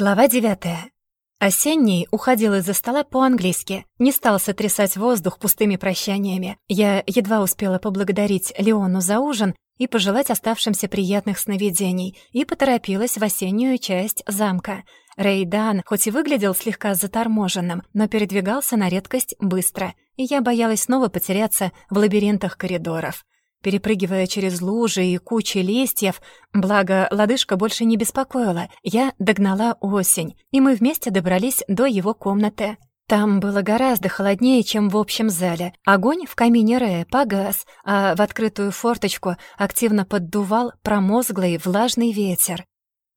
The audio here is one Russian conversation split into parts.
Глава девятая. Осенний уходил из-за стола по-английски, не стал сотрясать воздух пустыми прощаниями. Я едва успела поблагодарить Леону за ужин и пожелать оставшимся приятных сновидений, и поторопилась в осеннюю часть замка. Рейдан, хоть и выглядел слегка заторможенным, но передвигался на редкость быстро, и я боялась снова потеряться в лабиринтах коридоров перепрыгивая через лужи и кучи листьев, благо лодыжка больше не беспокоила, я догнала осень, и мы вместе добрались до его комнаты. Там было гораздо холоднее, чем в общем зале. Огонь в камине Рэя погас, а в открытую форточку активно поддувал промозглый влажный ветер.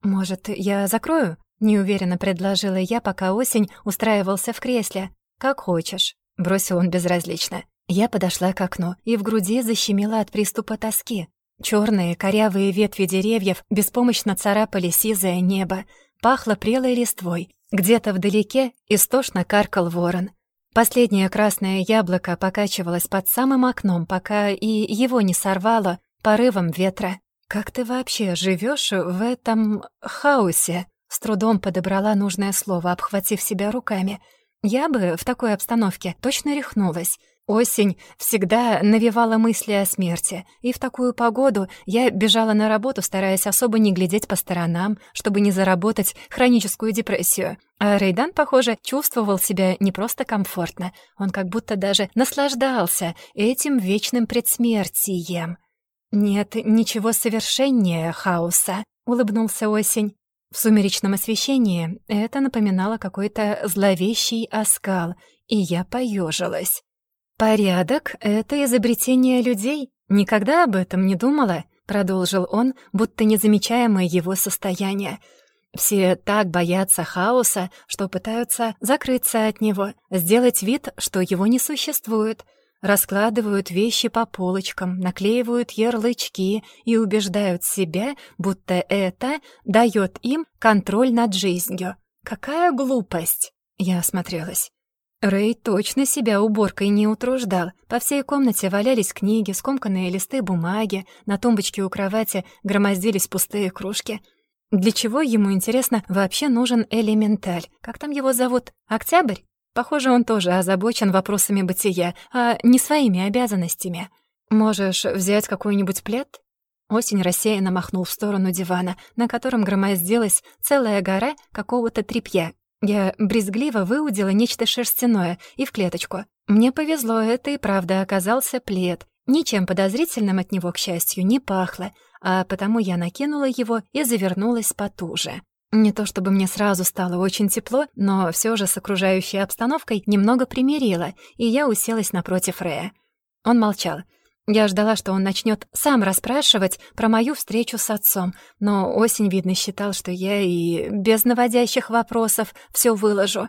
«Может, я закрою?» — неуверенно предложила я, пока осень устраивался в кресле. «Как хочешь», — бросил он безразлично. Я подошла к окну, и в груди защемило от приступа тоски. Черные корявые ветви деревьев беспомощно царапали сизое небо, пахло прелой листвой. Где-то вдалеке истошно каркал ворон. Последнее красное яблоко покачивалось под самым окном, пока и его не сорвало порывом ветра. «Как ты вообще живешь в этом хаосе?» С трудом подобрала нужное слово, обхватив себя руками. «Я бы в такой обстановке точно рехнулась». Осень всегда навевала мысли о смерти, и в такую погоду я бежала на работу, стараясь особо не глядеть по сторонам, чтобы не заработать хроническую депрессию. А Рейдан, похоже, чувствовал себя не просто комфортно, он как будто даже наслаждался этим вечным предсмертием. «Нет ничего совершеннее хаоса», — улыбнулся Осень. В сумеречном освещении это напоминало какой-то зловещий оскал, и я поежилась. «Порядок — это изобретение людей. Никогда об этом не думала», — продолжил он, будто не замечая моего состояния. «Все так боятся хаоса, что пытаются закрыться от него, сделать вид, что его не существует» раскладывают вещи по полочкам, наклеивают ярлычки и убеждают себя, будто это дает им контроль над жизнью. Какая глупость! Я осмотрелась. Рэй точно себя уборкой не утруждал. По всей комнате валялись книги, скомканные листы бумаги, на тумбочке у кровати громоздились пустые кружки. Для чего ему, интересно, вообще нужен элементаль? Как там его зовут? Октябрь? Похоже, он тоже озабочен вопросами бытия, а не своими обязанностями. Можешь взять какой-нибудь плед? Осень рассеянно махнул в сторону дивана, на котором громоздилась целая гора какого-то тряпья, я брезгливо выудила нечто шерстяное и в клеточку. Мне повезло, это и правда оказался плед. Ничем подозрительным от него, к счастью, не пахло, а потому я накинула его и завернулась потуже. Не то чтобы мне сразу стало очень тепло, но все же с окружающей обстановкой немного примирило, и я уселась напротив Рея. Он молчал. Я ждала, что он начнет сам расспрашивать про мою встречу с отцом, но осень, видно, считал, что я и без наводящих вопросов все выложу.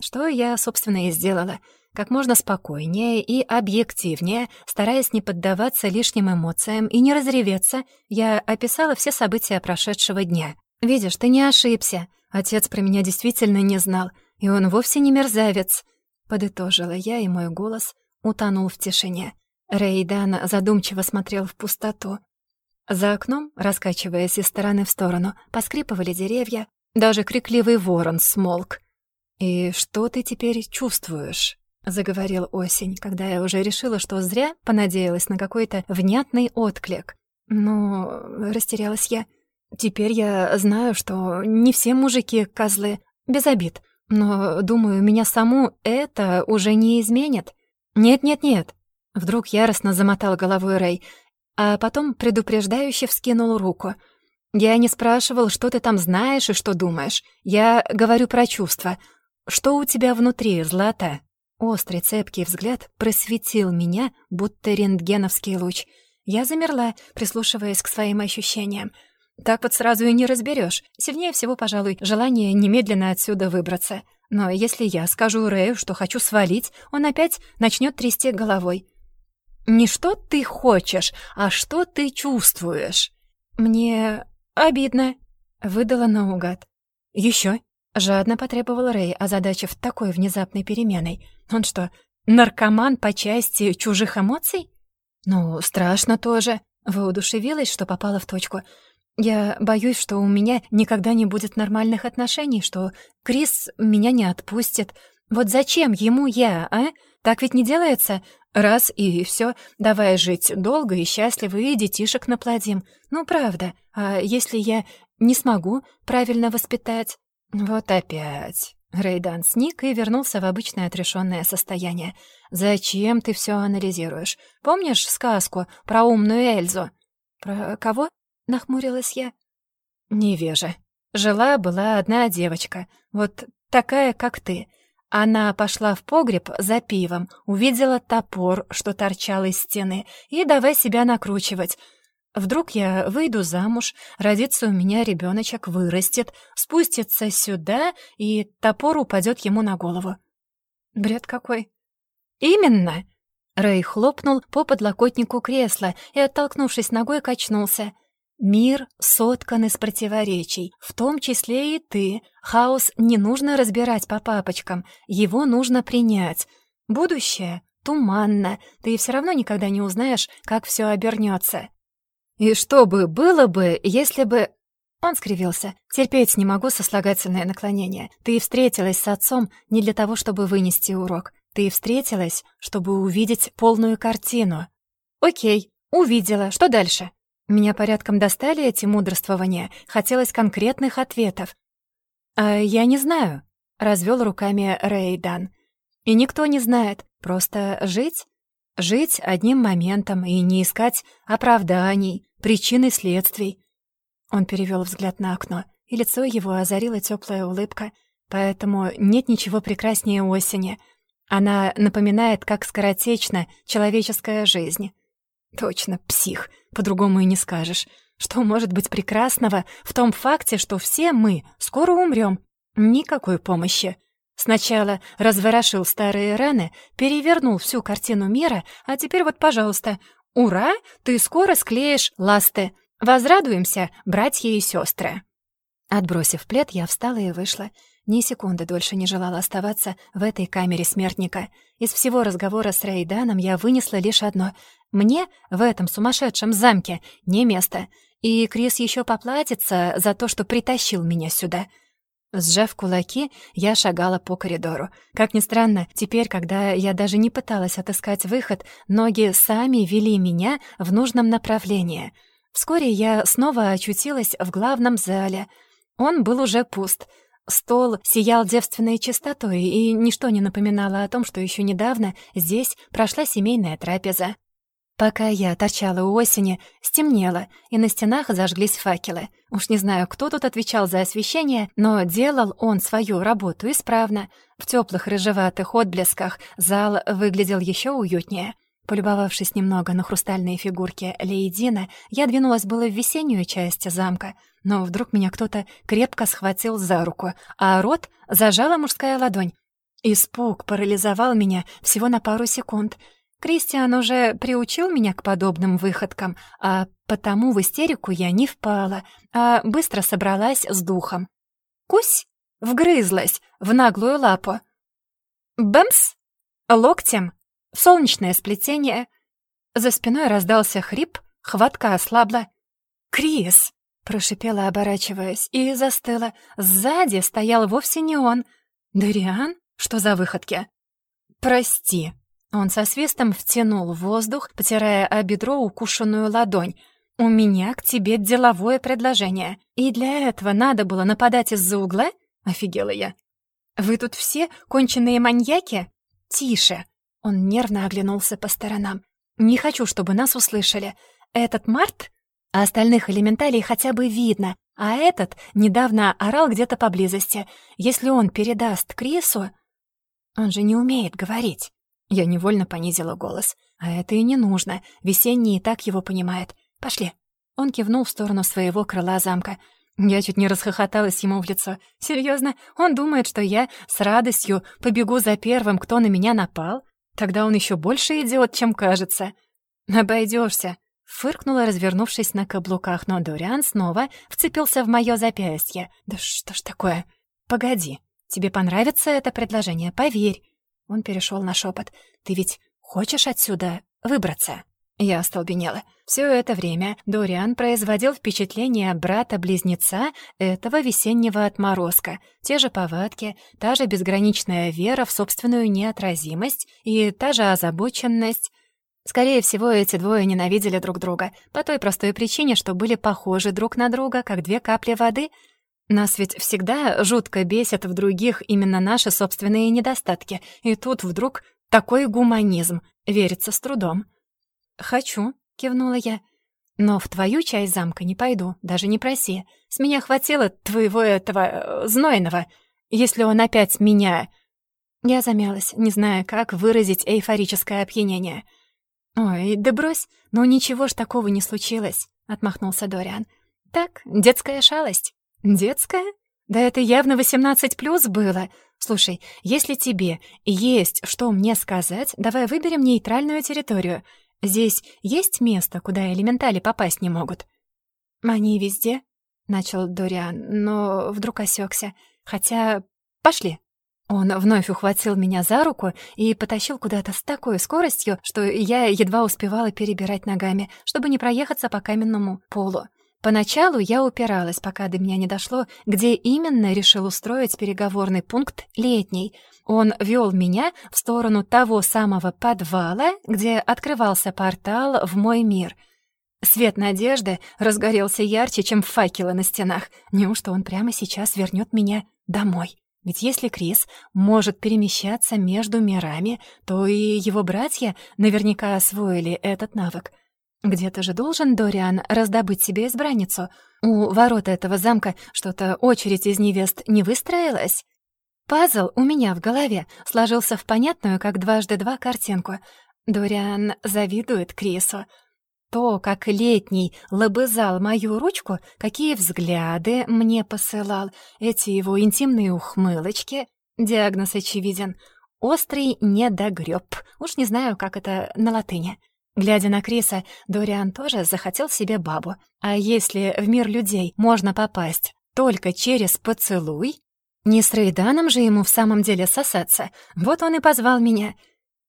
Что я, собственно, и сделала. Как можно спокойнее и объективнее, стараясь не поддаваться лишним эмоциям и не разреветься, я описала все события прошедшего дня. «Видишь, ты не ошибся. Отец про меня действительно не знал, и он вовсе не мерзавец», — подытожила я, и мой голос утонул в тишине. Рейдан задумчиво смотрел в пустоту. За окном, раскачиваясь из стороны в сторону, поскрипывали деревья, даже крикливый ворон смолк. «И что ты теперь чувствуешь?» — заговорил осень, когда я уже решила, что зря понадеялась на какой-то внятный отклик. «Ну, растерялась я. Теперь я знаю, что не все мужики — козлы, без обид. Но, думаю, меня саму это уже не изменит. Нет-нет-нет, Вдруг яростно замотал головой Рэй, а потом предупреждающе вскинул руку. «Я не спрашивал, что ты там знаешь и что думаешь. Я говорю про чувства. Что у тебя внутри, Злата?» Острый цепкий взгляд просветил меня, будто рентгеновский луч. Я замерла, прислушиваясь к своим ощущениям. Так вот сразу и не разберешь. Сильнее всего, пожалуй, желание немедленно отсюда выбраться. Но если я скажу Рэю, что хочу свалить, он опять начнет трясти головой. Не что ты хочешь, а что ты чувствуешь. Мне обидно, выдала наугад. Еще жадно потребовал Рэй, озадачив такой внезапной переменой. Он что, наркоман по части чужих эмоций? Ну, страшно тоже. Воодушевилась, что попала в точку. Я боюсь, что у меня никогда не будет нормальных отношений, что Крис меня не отпустит. Вот зачем ему я, а? Так ведь не делается? Раз и все, давай жить долго и счастливо, и детишек наплодим. Ну, правда. А если я не смогу правильно воспитать? Вот опять. Рейдан сник и вернулся в обычное отрешенное состояние. «Зачем ты все анализируешь? Помнишь сказку про умную Эльзу?» «Про кого?» — нахмурилась я. «Невежа. Жила-была одна девочка, вот такая, как ты. Она пошла в погреб за пивом, увидела топор, что торчал из стены, и давай себя накручивать. Вдруг я выйду замуж, родится у меня ребеночек, вырастет, спустится сюда, и топор упадет ему на голову. Бред какой. Именно. Рэй хлопнул по подлокотнику кресла и, оттолкнувшись ногой, качнулся. Мир соткан из противоречий, в том числе и ты. Хаос не нужно разбирать по папочкам, его нужно принять. Будущее туманно, ты все равно никогда не узнаешь, как все обернется. И что бы было бы, если бы... Он скривился. «Терпеть не могу сослагательное наклонение. Ты встретилась с отцом не для того, чтобы вынести урок. Ты встретилась, чтобы увидеть полную картину». «Окей, увидела. Что дальше?» Меня порядком достали эти мудрствования. Хотелось конкретных ответов. «А я не знаю», — развел руками Рейдан. «И никто не знает. Просто жить? Жить одним моментом и не искать оправданий, причин и следствий. Он перевел взгляд на окно, и лицо его озарила теплая улыбка. Поэтому нет ничего прекраснее осени. Она напоминает, как скоротечна человеческая жизнь. Точно, псих, по-другому и не скажешь. Что может быть прекрасного в том факте, что все мы скоро умрем? Никакой помощи. Сначала разворошил старые раны, перевернул всю картину мира, а теперь вот, пожалуйста, «Ура! Ты скоро склеишь ласты! Возрадуемся, братья и сестры!» Отбросив плед, я встала и вышла. Ни секунды дольше не желала оставаться в этой камере смертника. Из всего разговора с Рейданом я вынесла лишь одно. Мне в этом сумасшедшем замке не место. И Крис еще поплатится за то, что притащил меня сюда. Сжав кулаки, я шагала по коридору. Как ни странно, теперь, когда я даже не пыталась отыскать выход, ноги сами вели меня в нужном направлении. Вскоре я снова очутилась в главном зале. Он был уже пуст. Стол сиял девственной чистотой, и ничто не напоминало о том, что еще недавно здесь прошла семейная трапеза. Пока я торчала у осени, стемнело, и на стенах зажглись факелы. Уж не знаю, кто тут отвечал за освещение, но делал он свою работу исправно. В теплых рыжеватых отблесках зал выглядел еще уютнее. Полюбовавшись немного на хрустальные фигурки Лейдина, я двинулась было в весеннюю часть замка, но вдруг меня кто-то крепко схватил за руку, а рот зажала мужская ладонь. Испуг парализовал меня всего на пару секунд — Кристиан уже приучил меня к подобным выходкам, а потому в истерику я не впала, а быстро собралась с духом. Кусь вгрызлась в наглую лапу. Бэмс! Локтем солнечное сплетение. За спиной раздался хрип, хватка ослабла. «Крис!» — прошипела, оборачиваясь, и застыла. Сзади стоял вовсе не он. «Дариан? Что за выходки?» «Прости», он со свистом втянул воздух, потирая о бедро укушенную ладонь. «У меня к тебе деловое предложение. И для этого надо было нападать из-за угла?» — офигела я. «Вы тут все конченые маньяки?» «Тише!» — он нервно оглянулся по сторонам. «Не хочу, чтобы нас услышали. Этот Март? А остальных элементалей хотя бы видно, а этот недавно орал где-то поблизости. Если он передаст Крису...» «Он же не умеет говорить». Я невольно понизила голос. «А это и не нужно. Весенний и так его понимает. Пошли». Он кивнул в сторону своего крыла замка. Я чуть не расхохоталась ему в лицо. Серьезно, он думает, что я с радостью побегу за первым, кто на меня напал? Тогда он еще больше идиот, чем кажется. Обойдешься, фыркнула, развернувшись на каблуках, но Дориан снова вцепился в мое запястье. «Да что ж такое? Погоди, тебе понравится это предложение, поверь. Он перешел на шепот. «Ты ведь хочешь отсюда выбраться?» Я остолбенела. Все это время Дориан производил впечатление брата-близнеца этого весеннего отморозка. Те же повадки, та же безграничная вера в собственную неотразимость и та же озабоченность. Скорее всего, эти двое ненавидели друг друга по той простой причине, что были похожи друг на друга, как две капли воды. Нас ведь всегда жутко бесят в других именно наши собственные недостатки, и тут вдруг такой гуманизм, верится с трудом. «Хочу», — кивнула я, — «но в твою часть замка не пойду, даже не проси. С меня хватило твоего этого... Э, знойного. Если он опять меня...» Я замялась, не зная, как выразить эйфорическое опьянение. «Ой, да брось, ну ничего ж такого не случилось», — отмахнулся Дориан. «Так, детская шалость». «Детская? Да это явно 18 плюс было. Слушай, если тебе есть что мне сказать, давай выберем нейтральную территорию. Здесь есть место, куда элементали попасть не могут?» «Они везде», — начал Дориан, но вдруг осекся. «Хотя... пошли». Он вновь ухватил меня за руку и потащил куда-то с такой скоростью, что я едва успевала перебирать ногами, чтобы не проехаться по каменному полу. Поначалу я упиралась, пока до меня не дошло, где именно решил устроить переговорный пункт летний. Он вел меня в сторону того самого подвала, где открывался портал в мой мир. Свет надежды разгорелся ярче, чем факелы на стенах. Неужто он прямо сейчас вернет меня домой? Ведь если Крис может перемещаться между мирами, то и его братья наверняка освоили этот навык. Где-то же должен Дориан раздобыть себе избранницу. У ворот этого замка что-то очередь из невест не выстроилась. Пазл у меня в голове сложился в понятную, как дважды два, картинку. Дориан завидует Крису. То, как летний лобызал мою ручку, какие взгляды мне посылал, эти его интимные ухмылочки. Диагноз очевиден. Острый недогрёб. Уж не знаю, как это на латыни. Глядя на Криса, Дориан тоже захотел себе бабу. А если в мир людей можно попасть только через поцелуй? Не с Рейданом же ему в самом деле сосаться. Вот он и позвал меня.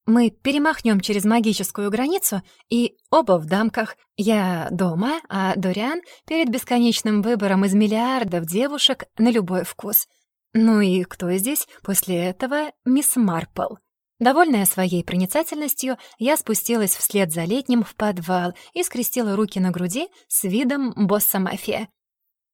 Мы перемахнем через магическую границу, и оба в дамках. Я дома, а Дориан перед бесконечным выбором из миллиардов девушек на любой вкус. Ну и кто здесь после этого мисс Марпл? Довольная своей проницательностью, я спустилась вслед за летним в подвал и скрестила руки на груди с видом босса мафия.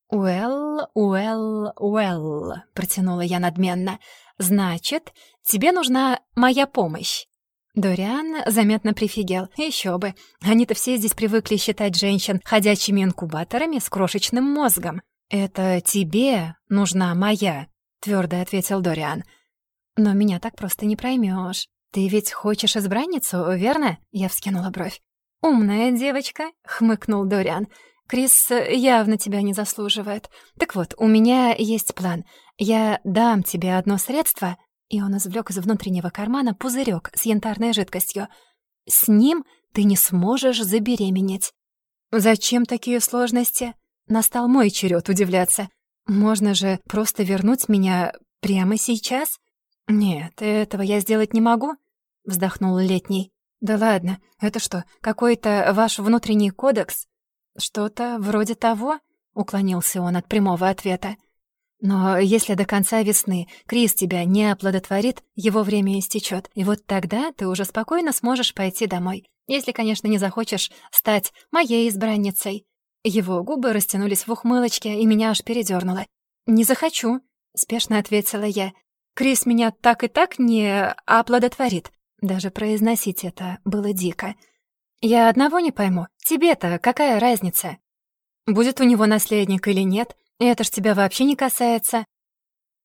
«Уэлл, уэлл, уэлл», — протянула я надменно. «Значит, тебе нужна моя помощь». Дориан заметно прифигел. Еще бы. Они-то все здесь привыкли считать женщин ходячими инкубаторами с крошечным мозгом. «Это тебе нужна моя», — твердо ответил Дориан. «Но меня так просто не проймешь. Ты ведь хочешь избранницу, верно?» Я вскинула бровь. «Умная девочка», — хмыкнул Дориан. «Крис явно тебя не заслуживает. Так вот, у меня есть план. Я дам тебе одно средство...» И он извлек из внутреннего кармана пузырек с янтарной жидкостью. «С ним ты не сможешь забеременеть». «Зачем такие сложности?» Настал мой черед удивляться. «Можно же просто вернуть меня прямо сейчас?» «Нет, этого я сделать не могу», — вздохнул Летний. «Да ладно, это что, какой-то ваш внутренний кодекс?» «Что-то вроде того», — уклонился он от прямого ответа. «Но если до конца весны Крис тебя не оплодотворит, его время истечет, и вот тогда ты уже спокойно сможешь пойти домой, если, конечно, не захочешь стать моей избранницей». Его губы растянулись в ухмылочке, и меня аж передёрнуло. «Не захочу», — спешно ответила я. Крис меня так и так не оплодотворит. Даже произносить это было дико. Я одного не пойму. Тебе-то какая разница? Будет у него наследник или нет, это ж тебя вообще не касается.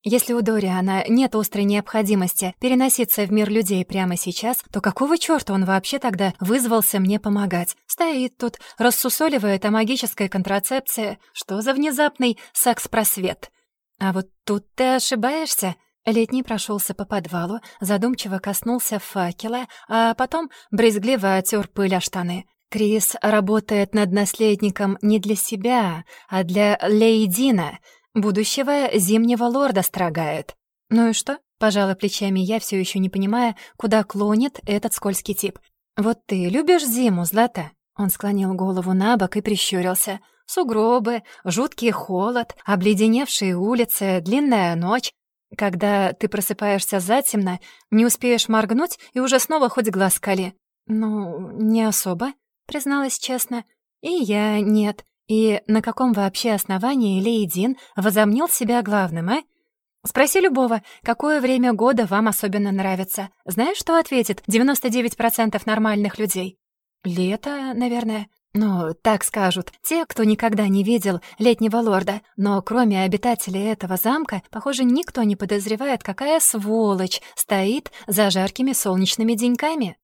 Если у Дориана нет острой необходимости переноситься в мир людей прямо сейчас, то какого чёрта он вообще тогда вызвался мне помогать? Стоит тут, рассусоливает о магической контрацепции. Что за внезапный секс-просвет? А вот тут ты ошибаешься. Летний прошелся по подвалу, задумчиво коснулся факела, а потом брезгливо отер пыль о штаны. Крис работает над наследником не для себя, а для Лейдина, будущего зимнего лорда строгает. Ну и что? Пожала плечами я, все еще не понимая, куда клонит этот скользкий тип. Вот ты любишь зиму, Злата? Он склонил голову на бок и прищурился. Сугробы, жуткий холод, обледеневшие улицы, длинная ночь. Когда ты просыпаешься затемно, не успеешь моргнуть и уже снова хоть глаз кали. Ну, не особо, призналась честно. И я нет. И на каком вообще основании Лейдин возомнил себя главным, а? Спроси любого, какое время года вам особенно нравится. Знаешь, что ответит 99% нормальных людей? Лето, наверное. Ну, так скажут те, кто никогда не видел летнего лорда. Но кроме обитателей этого замка, похоже, никто не подозревает, какая сволочь стоит за жаркими солнечными деньками.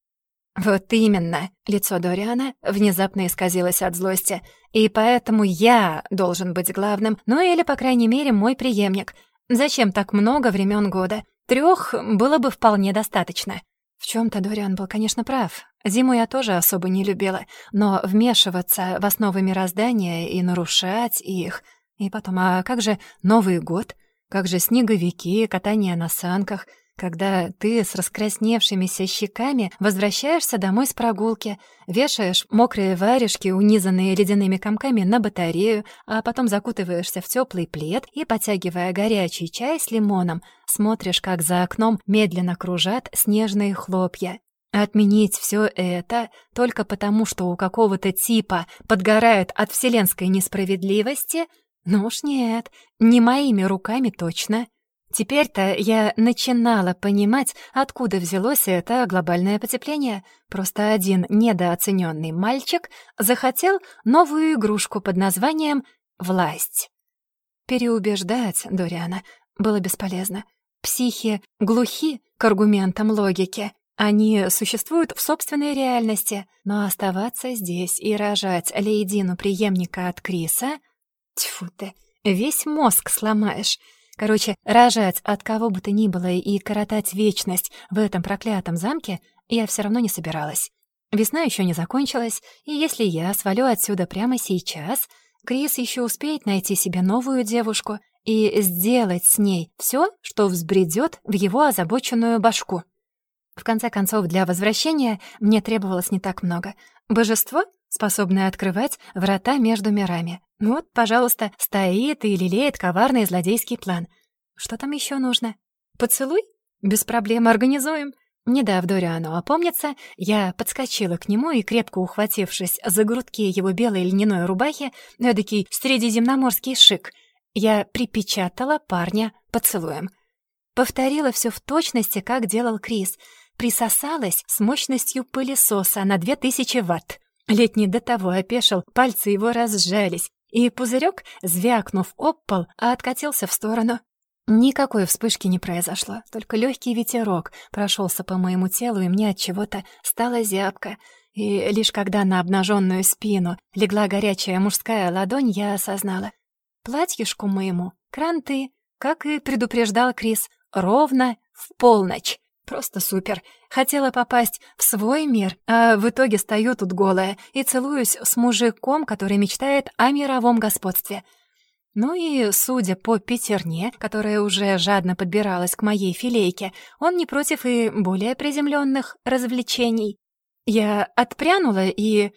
«Вот именно!» — лицо Дориана внезапно исказилось от злости. «И поэтому я должен быть главным, ну или, по крайней мере, мой преемник. Зачем так много времен года? Трех было бы вполне достаточно». В чем то Дориан был, конечно, прав. Зиму я тоже особо не любила, но вмешиваться в основы мироздания и нарушать их... И потом, а как же Новый год? Как же снеговики, катание на санках — когда ты с раскрасневшимися щеками возвращаешься домой с прогулки, вешаешь мокрые варежки, унизанные ледяными комками, на батарею, а потом закутываешься в теплый плед и, потягивая горячий чай с лимоном, смотришь, как за окном медленно кружат снежные хлопья. Отменить все это только потому, что у какого-то типа подгорают от вселенской несправедливости? Ну уж нет, не моими руками точно. Теперь-то я начинала понимать, откуда взялось это глобальное потепление. Просто один недооцененный мальчик захотел новую игрушку под названием «Власть». Переубеждать Дориана было бесполезно. Психи глухи к аргументам логики. Они существуют в собственной реальности, но оставаться здесь и рожать Лейдину преемника от Криса... Тьфу ты, весь мозг сломаешь. Короче, рожать от кого бы то ни было и коротать вечность в этом проклятом замке я все равно не собиралась. Весна еще не закончилась, и если я свалю отсюда прямо сейчас, Крис еще успеет найти себе новую девушку и сделать с ней все, что взбредет в его озабоченную башку. В конце концов, для возвращения мне требовалось не так много. Божество, способное открывать врата между мирами. Вот, пожалуйста, стоит и лелеет коварный злодейский план. Что там еще нужно? Поцелуй? Без проблем организуем. Не дав Дориану опомниться, я подскочила к нему и, крепко ухватившись за грудки его белой льняной рубахи, эдакий средиземноморский шик, я припечатала парня поцелуем. Повторила все в точности, как делал Крис. Присосалась с мощностью пылесоса на две тысячи ватт. Летний до того опешил, пальцы его разжались, и пузырек, звякнув об пол, откатился в сторону. Никакой вспышки не произошло, только легкий ветерок прошелся по моему телу, и мне от чего-то стало зябко. И лишь когда на обнаженную спину легла горячая мужская ладонь, я осознала. Платьишку моему, кранты, как и предупреждал Крис, ровно в полночь. Просто супер. Хотела попасть в свой мир, а в итоге стою тут голая и целуюсь с мужиком, который мечтает о мировом господстве. Ну и, судя по пятерне, которая уже жадно подбиралась к моей филейке, он не против и более приземленных развлечений. Я отпрянула и...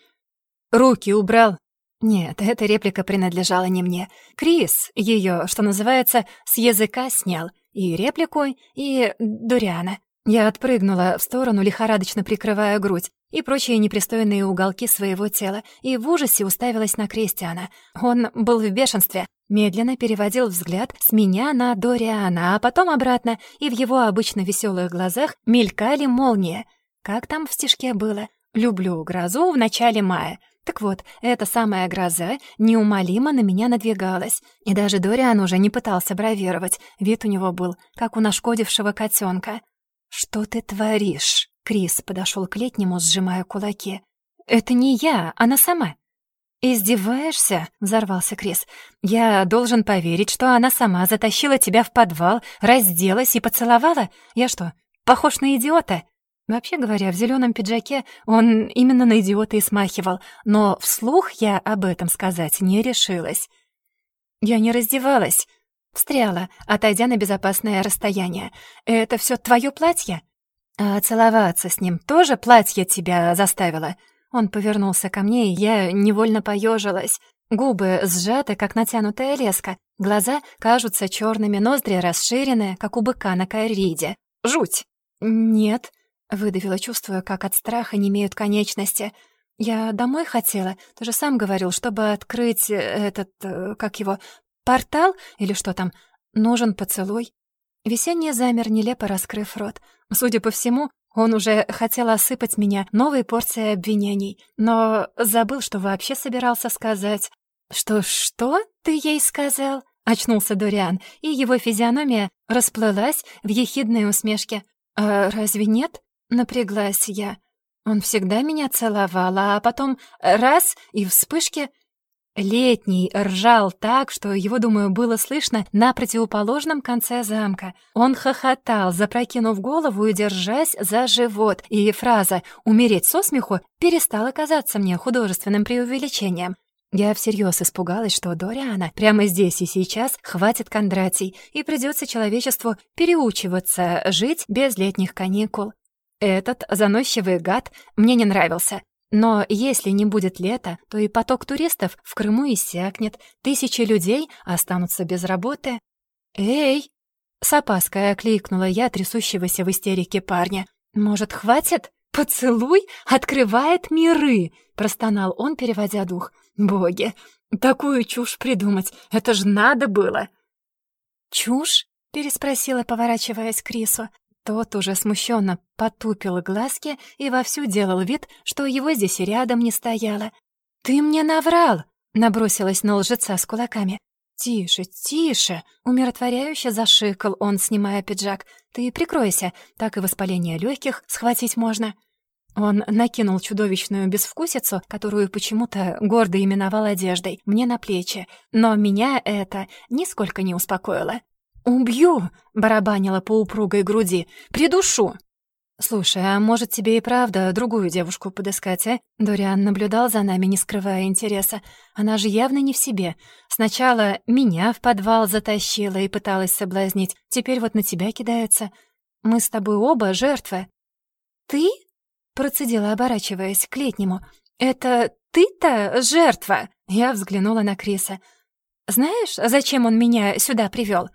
Руки убрал. Нет, эта реплика принадлежала не мне. Крис ее, что называется, с языка снял. И реплику, и Дуриана. Я отпрыгнула в сторону, лихорадочно прикрывая грудь и прочие непристойные уголки своего тела, и в ужасе уставилась на Кристиана. Он был в бешенстве, медленно переводил взгляд с меня на Дориана, а потом обратно, и в его обычно веселых глазах мелькали молнии. Как там в стишке было? «Люблю грозу в начале мая». Так вот, эта самая гроза неумолимо на меня надвигалась, и даже Дориан уже не пытался бравировать, вид у него был, как у нашкодившего котенка. «Что ты творишь?» Крис подошел к летнему, сжимая кулаки. «Это не я, она сама». «Издеваешься?» — взорвался Крис. «Я должен поверить, что она сама затащила тебя в подвал, разделась и поцеловала? Я что, похож на идиота?» Вообще говоря, в зеленом пиджаке он именно на идиота и смахивал, но вслух я об этом сказать не решилась. «Я не раздевалась», Встряла, отойдя на безопасное расстояние. «Это все твое платье?» «А целоваться с ним тоже платье тебя заставило?» Он повернулся ко мне, и я невольно поежилась. Губы сжаты, как натянутая леска. Глаза кажутся черными, ноздри расширены, как у быка на корриде. Жуть! «Нет», — выдавила, чувствуя, как от страха не имеют конечности. «Я домой хотела. Ты же сам говорил, чтобы открыть этот... Э, как его... портал или что там? Нужен поцелуй». Весенний замер, нелепо раскрыв рот. Судя по всему, он уже хотел осыпать меня новой порцией обвинений, но забыл, что вообще собирался сказать. «Что, что ты ей сказал?» — очнулся Дориан, и его физиономия расплылась в ехидной усмешке. «А разве нет?» — напряглась я. Он всегда меня целовал, а потом раз — и вспышки — Летний ржал так, что его, думаю, было слышно на противоположном конце замка. Он хохотал, запрокинув голову и держась за живот, и фраза «умереть со смеху» перестала казаться мне художественным преувеличением. Я всерьез испугалась, что Дориана прямо здесь и сейчас хватит Кондратий, и придется человечеству переучиваться жить без летних каникул. Этот заносчивый гад мне не нравился. Но если не будет лета, то и поток туристов в Крыму иссякнет, тысячи людей останутся без работы. «Эй!» — с опаской окликнула я трясущегося в истерике парня. «Может, хватит? Поцелуй открывает миры!» — простонал он, переводя дух. «Боги, такую чушь придумать, это ж надо было!» «Чушь?» — переспросила, поворачиваясь к Крису. Тот уже смущенно потупил глазки и вовсю делал вид, что его здесь и рядом не стояло. «Ты мне наврал!» — набросилась на лжеца с кулаками. «Тише, тише!» — умиротворяюще зашикал он, снимая пиджак. «Ты прикройся, так и воспаление легких схватить можно». Он накинул чудовищную безвкусицу, которую почему-то гордо именовал одеждой, мне на плечи, но меня это нисколько не успокоило. «Убью!» — барабанила по упругой груди. «Придушу!» «Слушай, а может, тебе и правда другую девушку подыскать, а?» Дориан наблюдал за нами, не скрывая интереса. Она же явно не в себе. Сначала меня в подвал затащила и пыталась соблазнить. Теперь вот на тебя кидается. Мы с тобой оба жертвы. «Ты?» — процедила, оборачиваясь к летнему. «Это ты-то жертва?» Я взглянула на Криса. «Знаешь, зачем он меня сюда привел?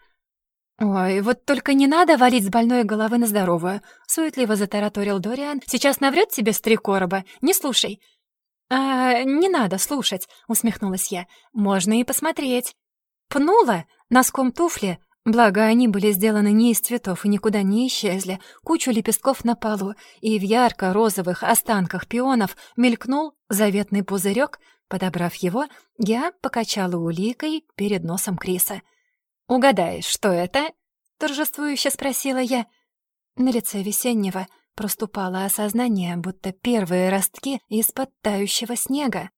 «Ой, вот только не надо валить с больной головы на здоровую», — суетливо затараторил Дориан. «Сейчас наврет тебе с три короба. Не слушай». «А, не надо слушать», — усмехнулась я. «Можно и посмотреть». Пнула носком туфли, благо они были сделаны не из цветов и никуда не исчезли, кучу лепестков на полу, и в ярко-розовых останках пионов мелькнул заветный пузырек. Подобрав его, я покачала уликой перед носом Криса — «Угадай, что это?» — торжествующе спросила я. На лице весеннего проступало осознание, будто первые ростки из-под тающего снега.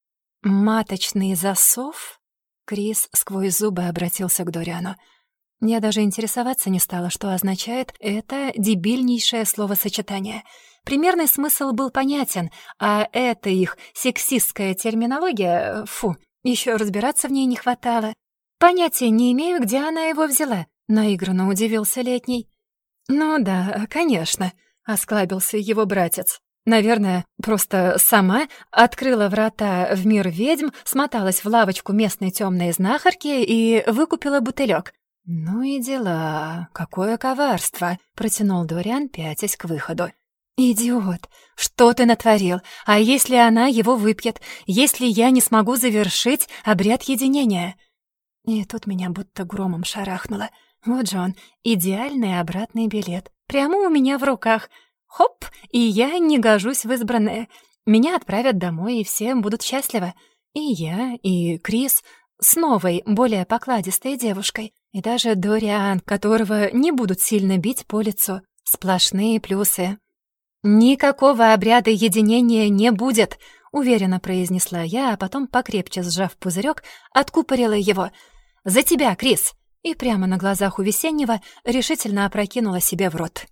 «Маточный засов?» Крис сквозь зубы обратился к Дориану. Я даже интересоваться не стала, что означает это дебильнейшее словосочетание. Примерный смысл был понятен, а это их сексистская терминология, фу, еще разбираться в ней не хватало. «Понятия не имею, где она его взяла», — наигранно удивился Летний. «Ну да, конечно», — осклабился его братец. Наверное, просто сама открыла врата в мир ведьм, смоталась в лавочку местной темной знахарки и выкупила бутылек. «Ну и дела, какое коварство!» — протянул Дориан, пятясь к выходу. «Идиот! Что ты натворил? А если она его выпьет? Если я не смогу завершить обряд единения?» И тут меня будто громом шарахнуло. Вот же он, идеальный обратный билет. Прямо у меня в руках. Хоп, и я не гожусь в избранное. Меня отправят домой, и все будут счастливы. И я, и Крис с новой, более покладистой девушкой. И даже Дориан, которого не будут сильно бить по лицу. Сплошные плюсы. «Никакого обряда единения не будет», — уверенно произнесла я, а потом, покрепче сжав пузырек, откупорила его — «За тебя, Крис!» и прямо на глазах у Весеннего решительно опрокинула себе в рот.